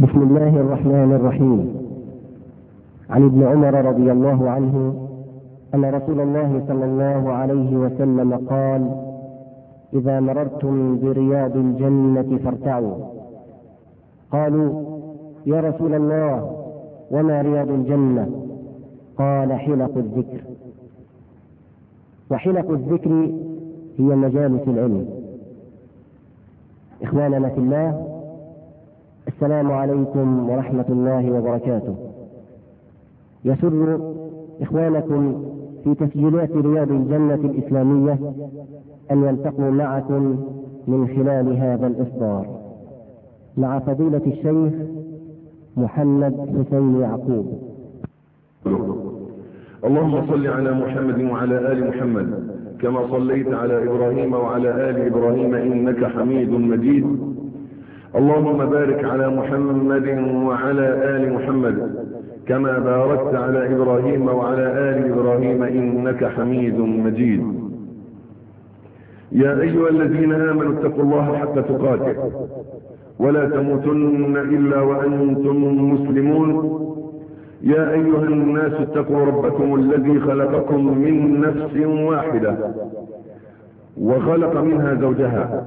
بسم الله الرحمن الرحيم. عن ابن عمر رضي الله عنه أن رسول الله صلى الله عليه وسلم قال إذا مررتم برياض الجنة فارتعوا. قالوا يا رسول الله وما رياض الجنة؟ قال حلق الذكر. وحلق الذكر هي مجالس العلم. إخواننا في الله السلام عليكم ورحمة الله وبركاته. يسر إخوانكم في تسجيلات رياض الجنة الإسلامية أن يلتقوا معكم من خلال هذا الإصدار مع فضيلة الشيخ محمد حسين يعقوب. اللهم صل على محمد وعلى آل محمد كما صليت على إبراهيم وعلى آل إبراهيم إنك حميد مجيد. اللهم بارك على محمد وعلى آل محمد كما باركت على إبراهيم وعلى آل إبراهيم إنك حميد مجيد. يا أيها الذين آمنوا اتقوا الله حق تقاته. ولا تموتن إلا وأنتم مسلمون. يا أيها الناس اتقوا ربكم الذي خلقكم من نفس واحدة. وخلق منها زوجها.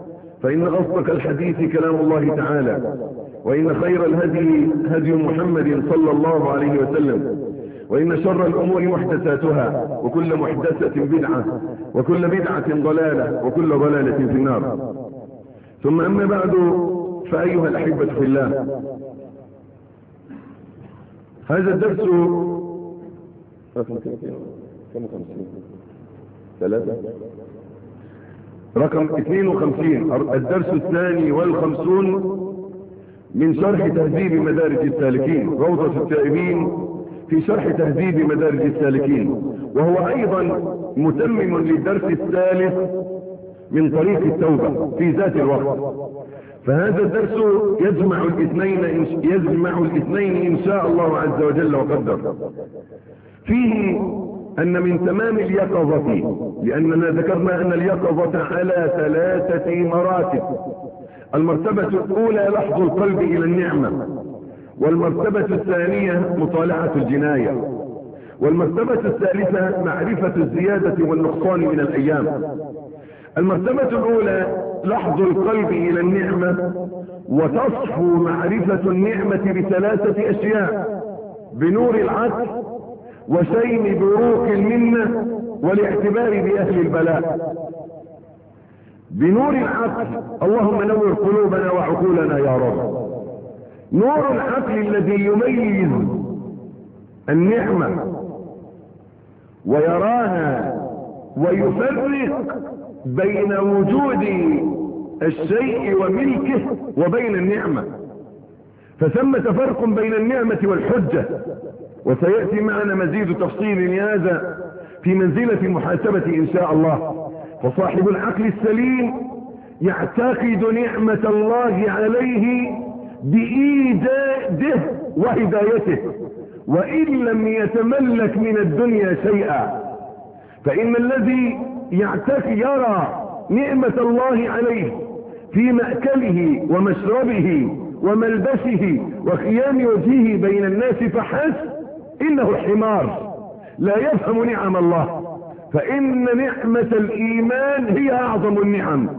فإن أصدق الحديث كلام الله تعالى وإن خير الهدي هدي محمد صلى الله عليه وسلم وإن شر الأمور محدثاتها وكل محدثة بدعة وكل بدعة ضلالة وكل ضلالة في النار. ثم أما بعد فأيها الأحبة في الله هذا الدرس ثلاثة. رقم 52 الدرس الثاني والخمسون من شرح تهذيب مدارج السالكين روضة التائبين في شرح تهذيب مدارج السالكين. وهو أيضا متمم للدرس الثالث من طريق التوبة في ذات الوقت. فهذا الدرس يجمع الاثنين يجمع الاثنين إن شاء الله عز وجل وقدر. فيه أن من تمام اليقظة لأننا ذكرنا أن اليقظة على ثلاثة مراتب. المرتبة الأولى لحظ القلب إلى النعمة والمرتبة الثانية مطالعة الجناية والمرتبة الثالثة معرفة الزيادة والنقصان من الأيام. المرتبة الأولى لحظ القلب إلى النعمة وتصفو معرفة النعمة بثلاثة أشياء بنور العقل وشين بروق المنة والاعتبار بأهل البلاء. بنور العقل اللهم نور قلوبنا وعقولنا يا رب. نور العقل الذي يميز النعمة ويراها ويفرق بين وجود الشيء وملكه وبين النعمة. فثمة فرق بين النعمة والحجة. وسيأتي معنا مزيد تفصيل لهذا في منزلة المحاسبة إن شاء الله. فصاحب العقل السليم يعتقد نعمة الله عليه بإيجاده وهدايته. وإن لم يتملك من الدنيا شيئا فإن الذي يعتقد يرى نعمة الله عليه في مأكله ومشربه وملبسه وقيام وجهه بين الناس فحسب إنه حمار لا يفهم نعم الله. فإن نعمة الإيمان هي أعظم النعم.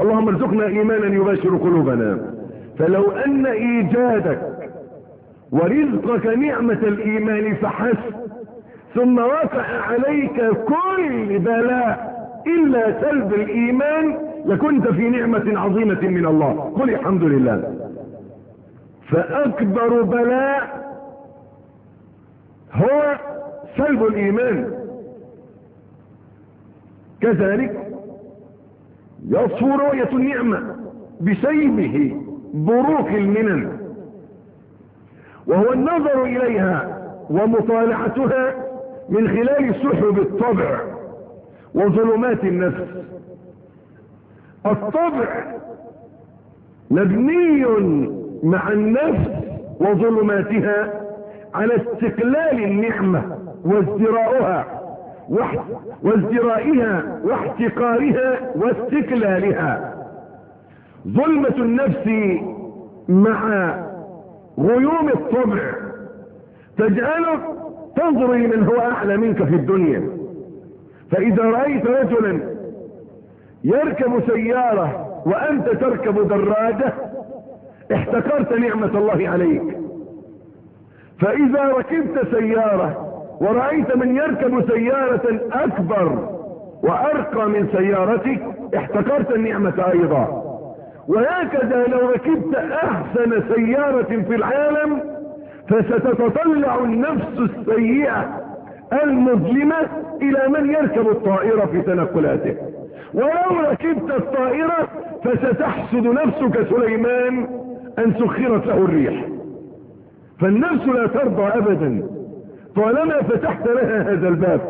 اللهم ارزقنا إيمانا يباشر قلوبنا. فلو أن إيجادك ورزقك نعمة الإيمان فحسب. ثم وقع عليك كل بلاء إلا سلب الإيمان لكنت في نعمة عظيمة من الله. قل الحمد لله. فأكبر بلاء هو سلب الإيمان. كذلك يصفو رؤية النعمة بسيبه بروك المنن وهو النظر إليها ومطالعتها من خلال سحب الطبع وظلمات النفس. الطبع مبني مع النفس وظلماتها على استقلال النعمة وازدراؤها وازدرائها واحتقارها واستقلالها. ظلمة النفس مع غيوم الطبع تجعلك تنظر لمن هو أعلى منك في الدنيا. فإذا رأيت رجلا يركب سيارة وأنت تركب دراجة احتقرت نعمة الله عليك. فإذا ركبت سيارة ورأيت من يركب سيارة أكبر وأرقى من سيارتك احتقرت النعمة أيضا. وهكذا لو ركبت أحسن سيارة في العالم فستتطلع النفس السيئة المظلمة إلى من يركب الطائرة في تنقلاته. ولو ركبت الطائرة فستحسد نفسك سليمان أن سخرت له الريح. فالنفس لا ترضى ابدا. طالما فتحت لها هذا الباب.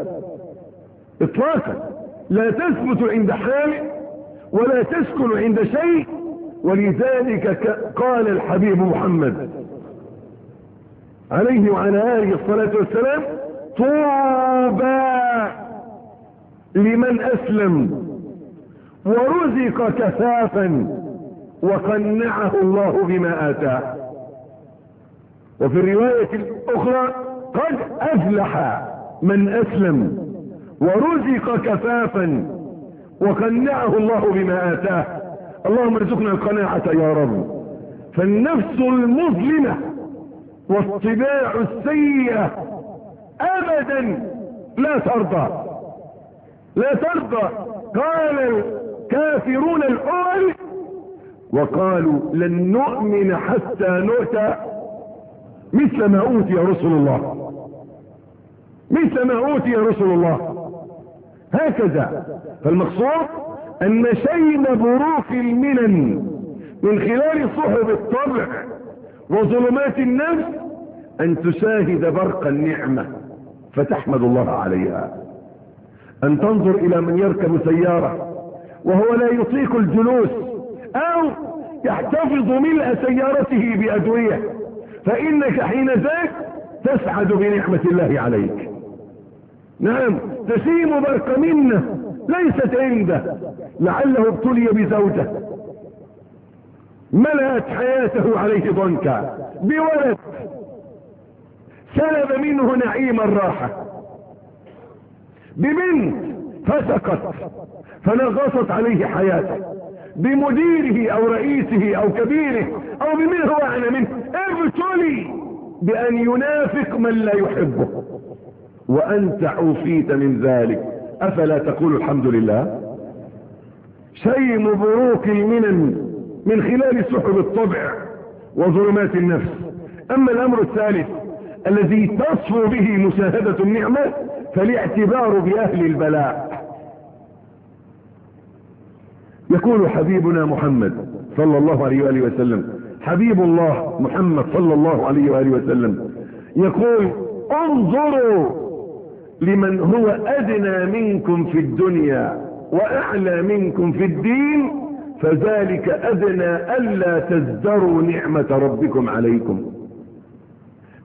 اطلاقا. لا تثبت عند حال ولا تسكن عند شيء. ولذلك قال الحبيب محمد عليه وعلى آله الصلاة والسلام طوبى لمن أسلم ورزق كفافا وقنعه الله بما آتاه. وفي الرواية الأخرى قد أفلح من أسلم ورزق كفافا وقنعه الله بما آتاه. اللهم ارزقنا القناعة يا رب. فالنفس المظلمة والطباع السيئة أبدا لا ترضى. لا ترضى. قال الكافرون الأول وقالوا لن نؤمن حتى نؤتى مثل ما أوتي رسل الله. مثل ما أوتي رسل الله. هكذا. فالمقصود أن شين بروك المنن من خلال صحب الطبع وظلمات النفس أن تشاهد برق النعمة فتحمد الله عليها. أن تنظر إلى من يركب سيارة وهو لا يطيق الجلوس أو يحتفظ ملء سيارته بأدوية فإنك حين ذاك تسعد بنعمة الله عليك. نعم تسيم برق منة ليست عنده لعله ابتلي بزوجة. ملأت حياته عليه ضنكا بولد. سلب منه نعيم الراحة. ببنت فسقت فنغصت عليه حياته. بمديره أو رئيسه أو كبيره أو بمن هو اعلى منه. ابتلي بأن ينافق من لا يحبه. وأنت عوفيت من ذلك. أفلا تقول الحمد لله؟ شيم بروك المنن من خلال سحب الطبع وظلمات النفس. أما الأمر الثالث الذي تصفو به مشاهدة النعمة فالاعتبار بأهل البلاء. يقول حبيبنا محمد صلى الله عليه وآله وسلم حبيب الله محمد صلى الله عليه وآله وسلم يقول انظروا لمن هو أدنى منكم في الدنيا وأعلى منكم في الدين فذلك أدنى ألا تزدروا نعمة ربكم عليكم.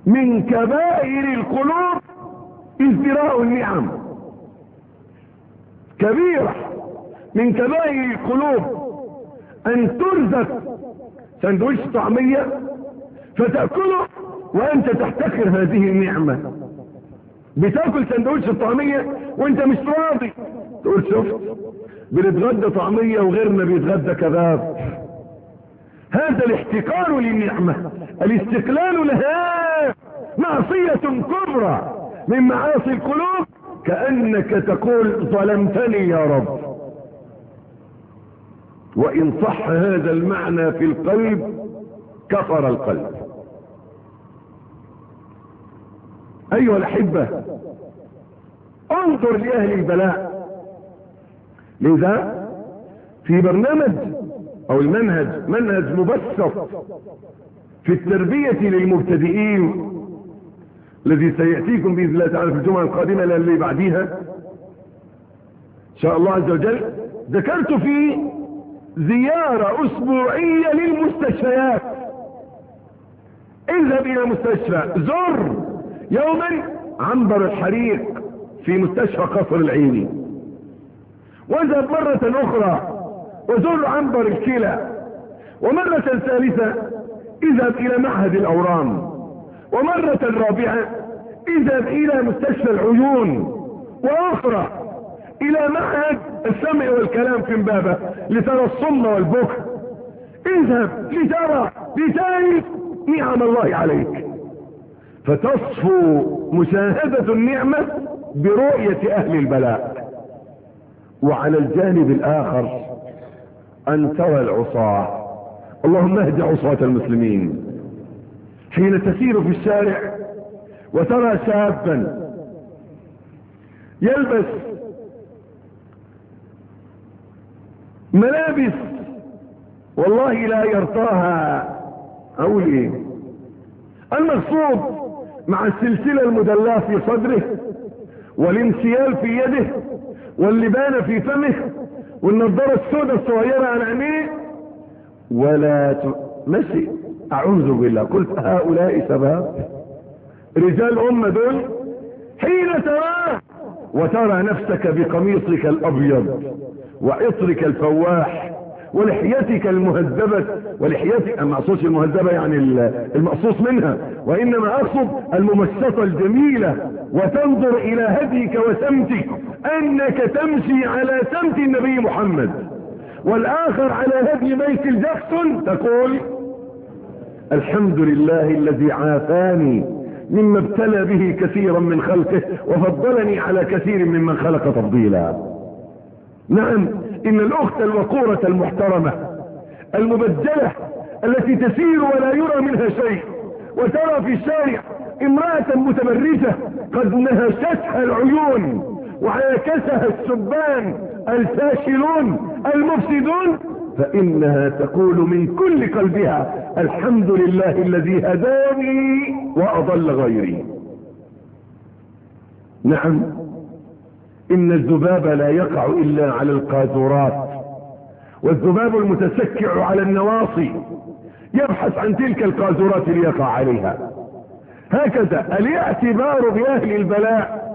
من كبائر القلوب ازدراء النعم. كبيرة. من كبائر القلوب أن ترزق سندويش طعمية فتأكله وأنت تحتكر هذه النعمة. بتأكل سندوتش الطعمية وأنت مش راضي. تقول شفت بنتغدى طعمية وغيرنا بيتغدى كباب. هذا الاحتكار للنعمة. الاستقلال لها معصية كبرى من معاصي القلوب كأنك تقول ظلمتني يا رب. وإن صح هذا المعنى في القلب كفر القلب. أيها الأحبة انظر لأهل البلاء. لذا في برنامج أو المنهج منهج مبسط في التربية للمبتدئين الذي سيأتيكم بإذن الله تعالى في الجمعة القادمة اللي بعديها إن شاء الله عز وجل. ذكرت فيه زيارة أسبوعية للمستشفيات. اذهب إلى مستشفى زر يوما عنبر الحريق في مستشفى قصر العيني. واذهب مرة أخرى وزر عنبر الكلى. ومرة ثالثة اذهب إلى معهد الأورام. ومرة رابعة اذهب إلى مستشفى العيون. وأخرى إلى معهد السمع والكلام في امبابة لترى الصم والبكر. اذهب لترى لتعرف نعم الله عليك. فتصفو مشاهدة النعمة برؤية أهل البلاء. وعلى الجانب الآخر أن ترى العصاة. اللهم اهد عصاة المسلمين. حين تسير في الشارع وترى شابا يلبس ملابس. والله لا يرضاها. أقول إيه؟ المقصود مع السلسلة المدلاة في صدره والانسيال في يده واللبانة في فمه والنظارة السوداء الصغيرة على عينيه. ولا ت... ماشي. أعوذ بالله. قلت هؤلاء شباب رجال امة دول حين تراه وترى نفسك بقميصك الأبيض. وعطرك الفواح ولحيتك المهذبة ولحيتك ما اقصدش المهذبة يعني المقصوص منها وإنما أقصد الممشطة الجميلة وتنظر إلى هديك وسمتك أنك تمشي على سمت النبي محمد. والآخر على هدي مايكل جاكسون تقول الحمد لله الذي عافاني مما ابتلى به كثيرا من خلقه وفضلني على كثير ممن خلق تفضيلا. نعم إن الأخت الوقورة المحترمة المبجلة التي تسير ولا يرى منها شيء وترى في الشارع امرأة متبرجة قد نهشتها العيون وعاكسها السبان الفاشلون المفسدون فإنها تقول من كل قلبها الحمد لله الذي هداني وأضل غيري. نعم. إن الذباب لا يقع إلا على القاذورات. والذباب المتسكع على النواصي يبحث عن تلك القاذورات ليقع عليها. هكذا الاعتبار بأهل البلاء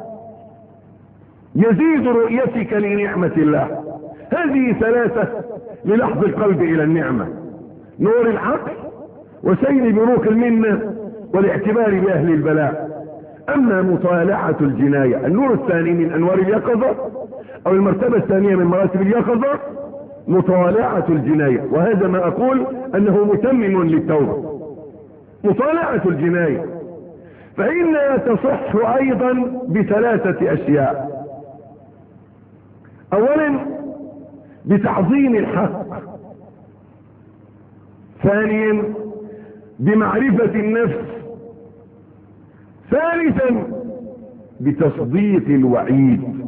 يزيد رؤيتك لنعمة الله. هذه ثلاثة للحظ القلب إلى النعمة نور العقل وسير بروق المنة والاعتبار بأهل البلاء. أما مطالعة الجناية النور الثاني من أنوار اليقظة أو المرتبة الثانية من مراتب اليقظة مطالعة الجناية. وهذا ما أقول أنه متمم للتوبة. مطالعة الجناية. فإنها تصح أيضا بثلاثة أشياء. اولا بتعظيم الحق. ثانيا بمعرفة النفس. ثالثا بتصديق الوعيد.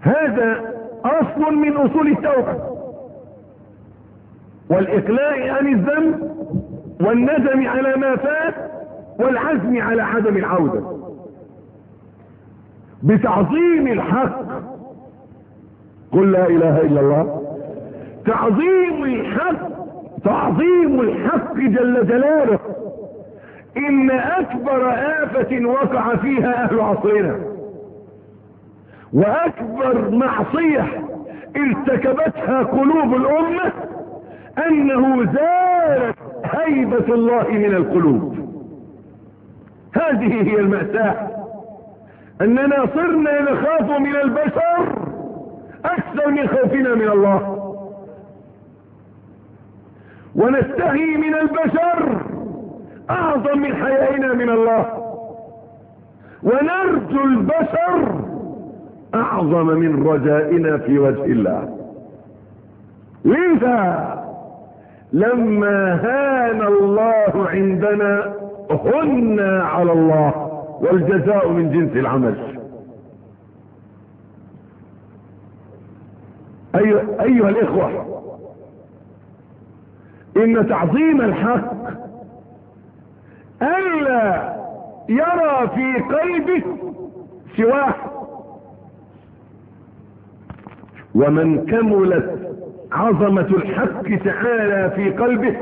هذا أصل من أصول التوبة. والإقلاع عن الذنب والندم على ما فات والعزم على عدم العودة. بتعظيم الحق. قل لا إله إلا الله. تعظيم الحق تعظيم الحق جل جلاله. إن أكبر آفة وقع فيها أهل عصرنا. وأكبر معصية ارتكبتها قلوب الأمة أنه زالت هيبة الله من القلوب. هذه هي المأساة. أننا صرنا نخاف من البشر أكثر من خوفنا من الله. ونستحي من البشر أعظم من حيائنا من الله. ونرجو البشر أعظم من رجائنا في وجه الله. لذا لما هان الله عندنا هنا على الله والجزاء من جنس العمل. أيها, الإخوة إن تعظيم الحق ألا يرى في قلبه سواه. ومن كملت عظمة الحق تعالى في قلبه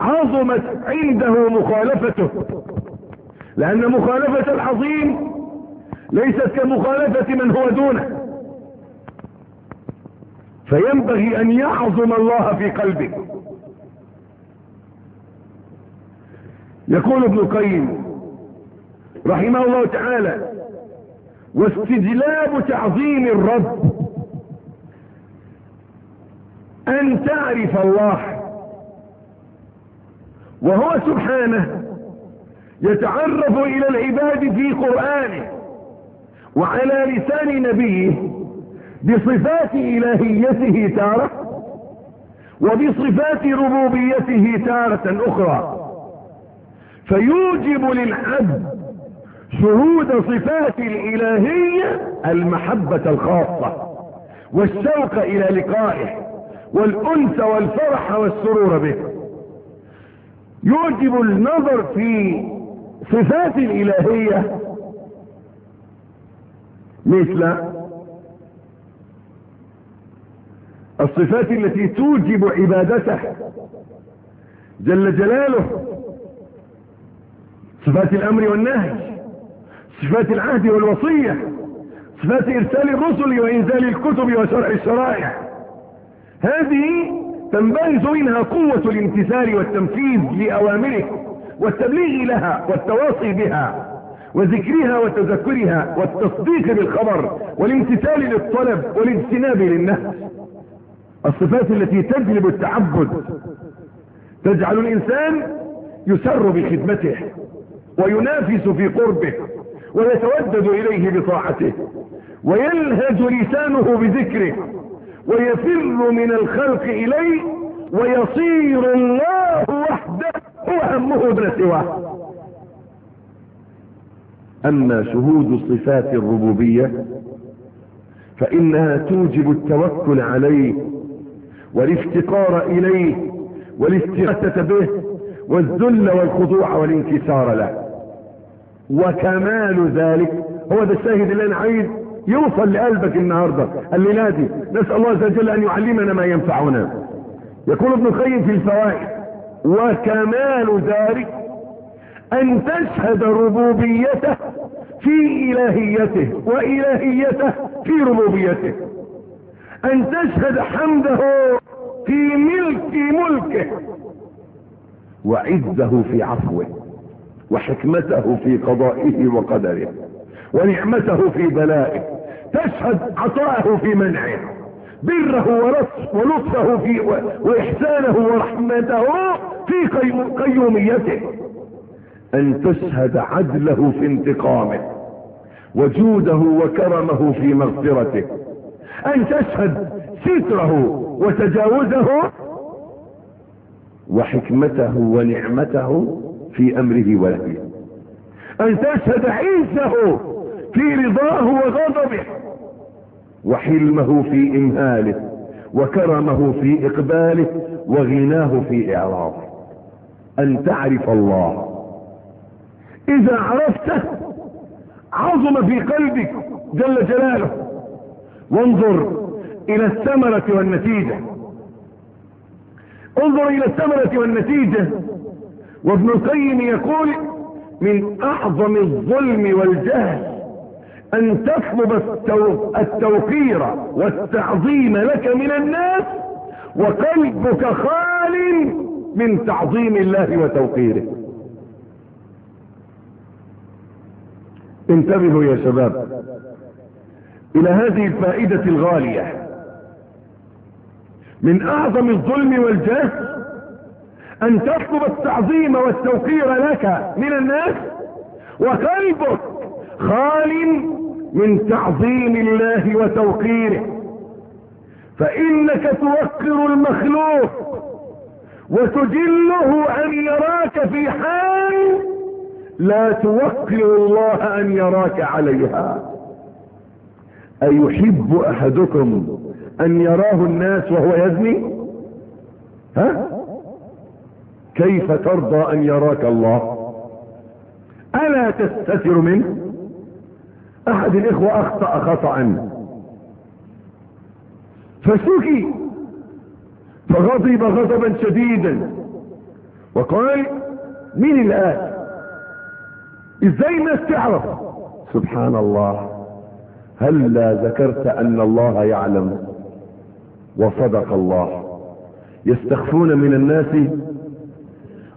عظمت عنده مخالفته. لأن مخالفة العظيم ليست كمخالفة من هو دونه. فينبغي أن يعظم الله في قلبه. يقول ابن القيم رحمه الله تعالى واستجلاب تعظيم الرب أن تعرف الله وهو سبحانه يتعرف إلى العباد في قرآنه وعلى لسان نبيه بصفات إلهيته تارة وبصفات ربوبيته تارة أخرى. فيوجب للعبد شهود صفات الإلهية المحبة الخاصة والشوق إلى لقائه والانس والفرح والسرور به. يوجب النظر في صفات الإلهية مثل الصفات التي توجب عبادته جل جلاله صفات الأمر والنهي صفات العهد والوصية صفات إرسال الرسل وإنزال الكتب وشرع الشرائع. هذه تنبعث منها قوة الامتثال والتنفيذ لأوامره والتبليغ لها والتواصي بها وذكرها وتذكرها والتصديق بالخبر والامتثال للطلب والاجتناب للنهي. الصفات التي تجلب التعبد تجعل الإنسان يسر بخدمته. وينافس في قربه ويتودد إليه بطاعته ويلهج لسانه بذكره ويفر من الخلق إليه ويصير الله وحده هو همه دون سواه. أما شهود صفات الربوبية فإنها توجب التوكل عليه والافتقار إليه والاستغاثة به والذل والخضوع والانكسار له. وكمال ذلك. هو ده الشاهد اللي أنا عايز يوصل لقلبك النهاردة. الليلة دي نسأل الله عز وجل أن يعلمنا ما ينفعنا. يقول ابن القيم في الفوائد وكمال ذلك أن تشهد ربوبيته في إلهيته وإلهيته في ربوبيته. أن تشهد حمده في ملك ملكه وعزه في عفوه. وحكمته في قضائه وقدره ونعمته في بلائه تشهد عطاءه في منعه بره ولطفه في وإحسانه ورحمته في قيوميته. أن تشهد عدله في انتقامه وجوده وكرمه في مغفرته. أن تشهد ستره وتجاوزه وحكمته ونعمته في أمره ونهيه أن تشهد عزه في رضاه وغضبه وحلمه في إمهاله وكرمه في إقباله وغناه في إعراضه. أن تعرف الله. إذا عرفته عظم في قلبك جل جلاله. وانظر إلى الثمرة والنتيجة. انظر إلى الثمرة والنتيجة. وابن القيم يقول من أعظم الظلم والجهل أن تطلب التو... التوقير والتعظيم لك من الناس وقلبك خال من تعظيم الله وتوقيره. انتبهوا يا شباب إلى هذه الفائدة الغالية. من أعظم الظلم والجهل أن تطلب التعظيم والتوقير لك من الناس وقلبك خال من تعظيم الله وتوقيره. فإنك توقر المخلوق وتجله أن يراك في حال لا توقر الله أن يراك عليها. أيحب أحدكم أن يراه الناس وهو يزني؟ ها؟ كيف ترضى أن يراك الله؟ ألا تستتر منه أحد الإخوة أخطأ خطأ. فشكي فغضب غضبا شديدا. وقال مين قال إزاي الناس تعرف؟ سبحان الله. هل لا ذكرت أن الله يعلم؟ وصدق الله. يستخفون من الناس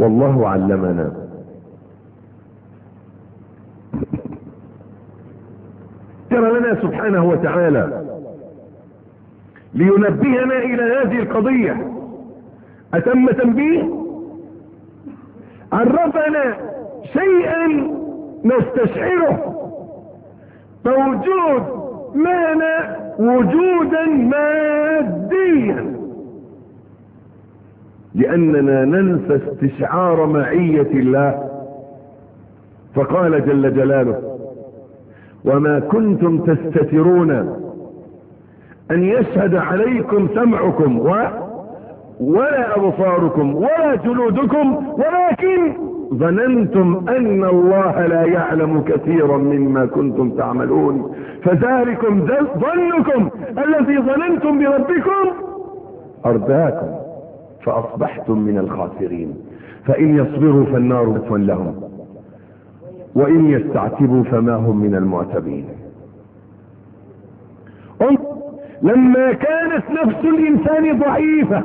والله علمنا. ترى لنا سبحانه وتعالى لينبهنا إلى هذه القضية. أتم تنبيه؟ عرفنا شيئا نستشعره. موجود معنا وجودا ماديا. لأننا ننسى استشعار معية الله. فقال جل جلاله وما كنتم تستترون أن يشهد عليكم سمعكم و ولا أبصاركم ولا جلودكم ولكن ظننتم أن الله لا يعلم كثيرا مما كنتم تعملون. فذلكم ظنكم الذي ظننتم بربكم أرداكم. فأصبحتم من الخاسرين. فإن يصبروا فالنار مثوى لهم. وإن يستعتبوا فما هم من المعتبين. لما كانت نفس الإنسان ضعيفة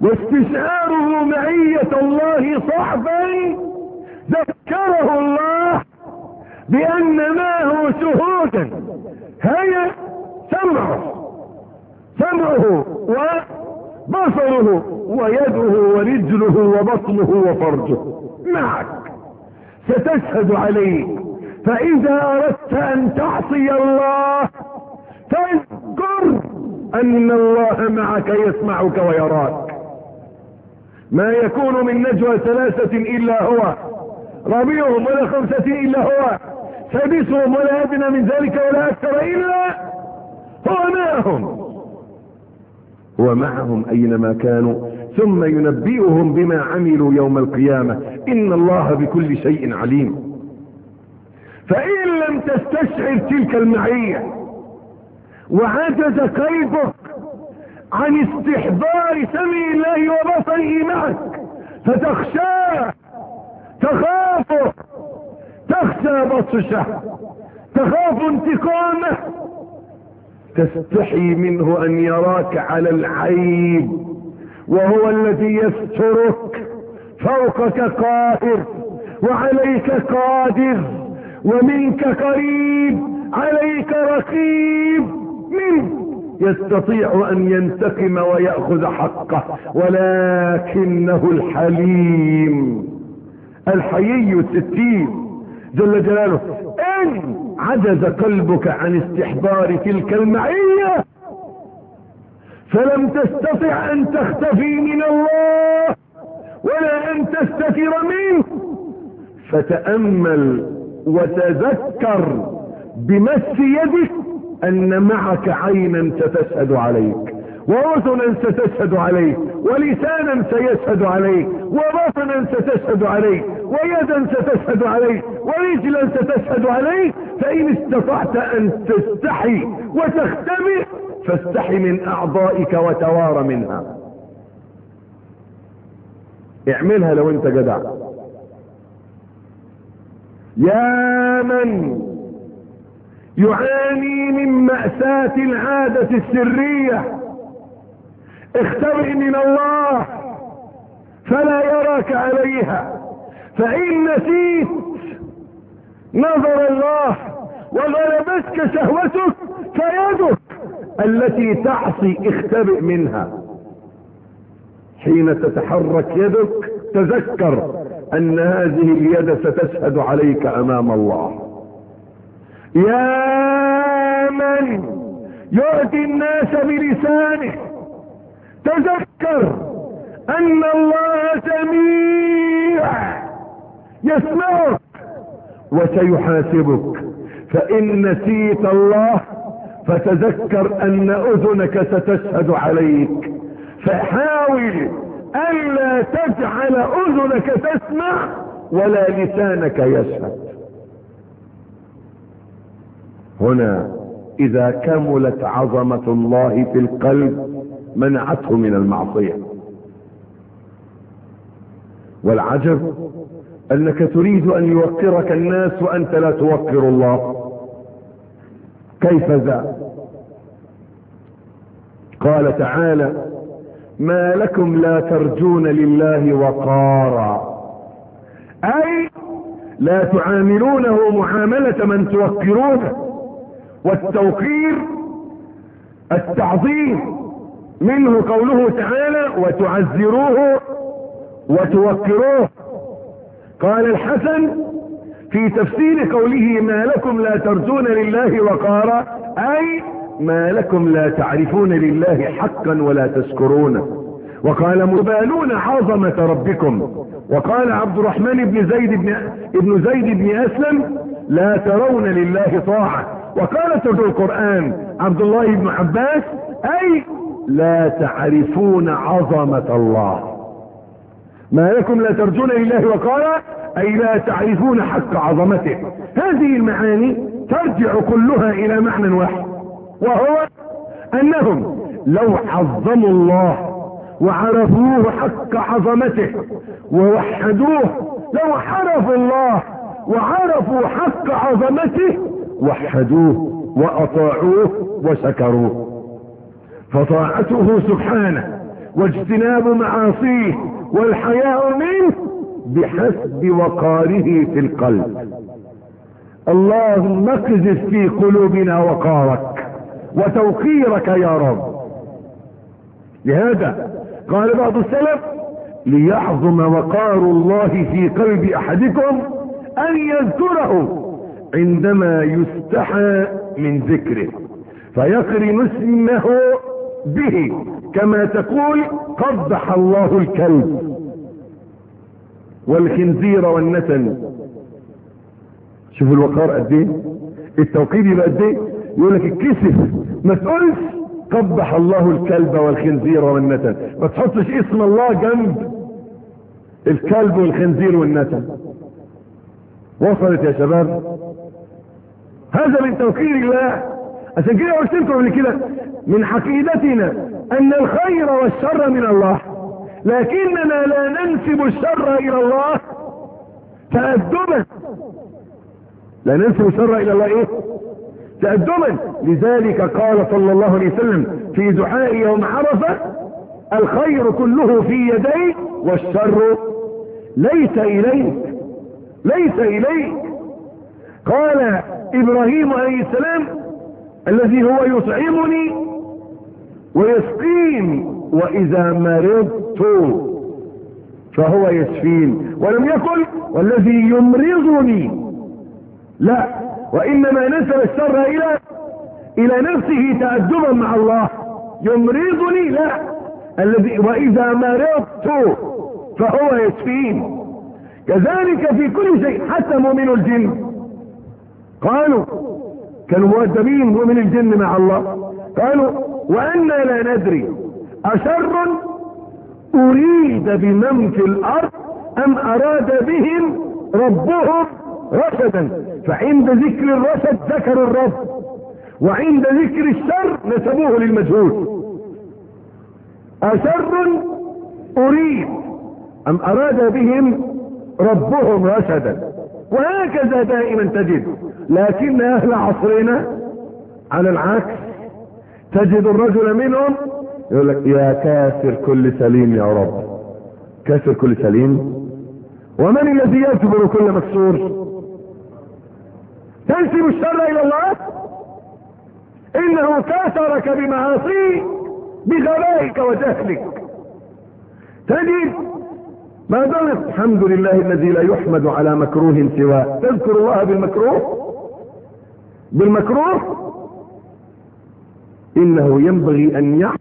واستشعاره معية الله صعبا ذكره الله بأن معه شهودا. هي سمعه. سمعه وبصره ويده ورجله وبطنه وفرجه. معك. ستشهد عليه فإذا أردت أن تعصي الله فاذكر أن الله معك يسمعك ويراك. ما يكون من نجوى ثلاثة إلا هو ربيعهم ولا خمسة إلا هو سادسهم ولا أدنى من ذلك ولا أكثر إلا هو معهم هو معهم أينما كانوا ثم ينبئهم بما عملوا يوم القيامة. إن الله بكل شيء عليم. فإن لم تستشعر تلك المعية وعجز قلبك عن استحضار سمع الله وبصره معك فتخشاه تخافه تخشى بطشه تخاف انتقامه. تستحي منه أن يراك على العيب وهو الذي يسترك فوقك قاهر وعليك قادر ومنك قريب عليك رقيب منه يستطيع أن ينتقم ويأخذ حقه ولكنه الحليم الحيي الستين. جل جلاله إن عجز قلبك عن استحضار تلك المعية فلم تستطع أن تختفي من الله ولا أن تستتر منه. فتأمل وتذكر بمس يدك أن معك عينا ستشهد عليك واذنا ستشهد عليك ولسانا سيشهد عليك وبطنا ستشهد عليك ويدا ستشهد عليك ورجلا ستشهد عليك فإن استطعت أن تستحي وتختبئ فاستحي من أعضائك وتوار منها. اعملها لو انت جدع. يا من يعاني من مأساة العادة السرية اختبئ من الله فلا يراك عليها. فإن نسيت نظر الله وغلبتك شهوتك فيدك التي تعصي اختبئ منها. حين تتحرك يدك تذكر أن هذه اليد ستشهد عليك أمام الله. يا من يؤتي الناس بلسانه تذكر أن الله سميع يسمعك وسيحاسبك. فإن نسيت الله فتذكر أن أذنك ستشهد عليك. فحاول الا تجعل أذنك تسمع ولا لسانك يشهد. هنا إذا كملت عظمة الله في القلب منعته من المعصية. والعجب أنك تريد أن يوقرك الناس وأنت لا توقر الله. كيف ذا؟ قال تعالى ما لكم لا ترجون لله وقارا. أي لا تعاملونه معاملة من توقرونه. والتوقير التعظيم. منه قوله تعالى وتعزروه وتوقروه. قال الحسن في تفسير قوله ما لكم لا ترجون لله وقارا أي ما لكم لا تعرفون لله حقا ولا تشكرونه وقال مبالون عظمة ربكم. وقال عبد الرحمن بن زيد بن, ابن زيد بن أسلم لا ترون لله طاعة. وقال ترجو القرآن عبد الله بن عباس أي لا تعرفون عظمة الله. ما لكم لا ترجون لله وقال أي لا تعرفون حق عظمته. هذه المعاني ترجع كلها إلى معنى واحد وهو أنهم لو عظموا الله وعرفوه حق عظمته ووحدوه لو عرفوا الله وعرفوا حق عظمته وحدوه وأطاعوه وشكروه فطاعته سبحانه واجتناب معاصيه والحياء منه بحسب وقاره في القلب. اللهم اقذف في قلوبنا وقارك وتوقيرك يا رب. لهذا قال بعض السلف ليعظم وقار الله في قلب أحدكم أن يذكره عندما يستحى من ذكره فيقرن اسمه به. كما تقول قبح الله الكلب والخنزير والنتن شوف الوقار قد إيه؟ التوقيت يبقى قد إيه؟ يقول لك الكسف. ما تقولش قبح الله الكلب والخنزير والنتن ما تحطش اسم الله جنب الكلب والخنزير والنتن وصلت يا شباب؟ هذا من توقير الله. عشان كده قلت لكم قبل كده من عقيدتنا أن الخير والشر من الله لكننا لا ننسب الشر إلى الله تأدبا. لا ننسب الشر إلى الله إيه؟ تأدبا. لذلك قال صلى الله عليه وسلم في دعاء يوم عرفة الخير كله في يديك والشر ليس إليك ليس إليك. قال إبراهيم عليه السلام الذي هو يطعمني ويسقيني وإذا مرضت فهو يشفين. ولم يقل والذي يمرضني لا. وإنما نسب الشر إلى إلى نفسه تأدبا مع الله. يمرضني لا. الذي وإذا مرضت فهو يشفين. كذلك في كل شيء حتى مؤمن الجن. قالوا كانوا مؤدبين مؤمن الجن مع الله. قالوا وأنا لا ندري أشر أريد بمن في الأرض أم أراد بهم ربهم رشدا. فعند ذكر الرشد ذكروا الرب وعند ذكر الشر نسبوه للمجهول. أشر أريد أم أراد بهم ربهم رشدا. وهكذا دائما تجد. لكن أهل عصرنا على العكس. تجد الرجل منهم يقول لك يا كافر كل سليم يا رب. كافر كل سليم. ومن الذي يجبر كل مكسور؟ تنسب الشر إلى الله؟ إنه كاثرك بمعاصيه بغبائك وجهلك. تجد ما دمت الحمد لله الذي لا يحمد على مكروه سواه. تذكر الله بالمكروه؟ بالمكروه إنه ينبغي أن يعلم